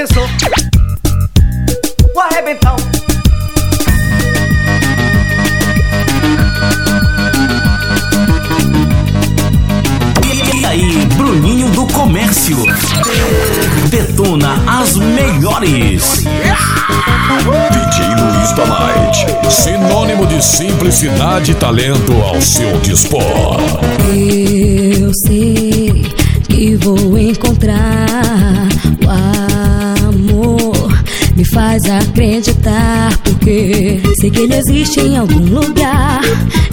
defensor. O arrebentão. E aí, Bruninho do Comércio. Detona as melhores. DJ Luiz da Light. Sinônimo de simplicidade e talento ao seu dispor. Eu sei que vou encontrar faz acreditar, porque sei que ele existe em algum lugar.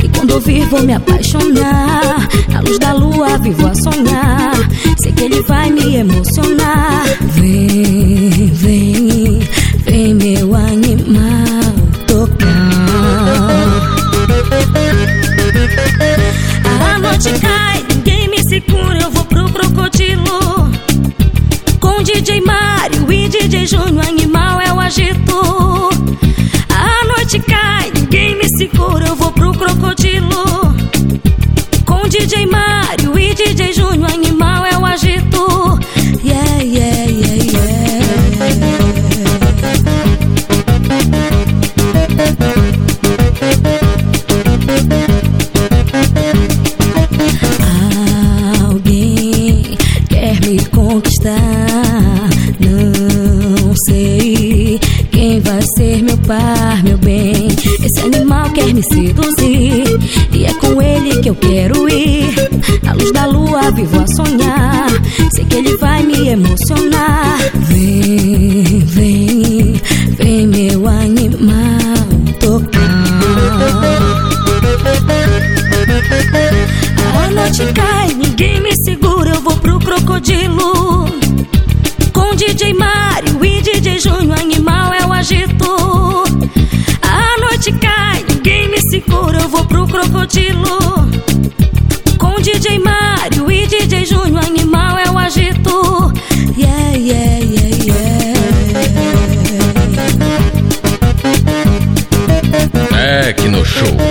E quando ouvir, vou me apaixonar. Na luz da lua, vivo a sonhar. Sei que ele vai me emocionar. Vem, vem, vem, meu animal tocar. A noite cai, ninguém me segura, eu vou pro crocodilo. Com DJ Mário e DJ me segura, eu vou pro crocodilo. Com DJ Mário e DJ Júnior, animal é o agito. Yeah, yeah, yeah, yeah. Alguém quer me conquistar. Não sei quem vai ser meu par, meu bem. Esse animal quer me seduzir. E é com ele que eu quero ir. Na luz da lua, vivo a sonhar. Sei que ele vai me emocionar. Vem, vem, vem, meu animal tocar. A noite cai, ninguém me segura, eu vou pro crocodilo. Com DJ Mário crocodilo Com DJ Mario e DJ Júnior Animal é o agito. Yeah, yeah, yeah, yeah. É, Tecno Show.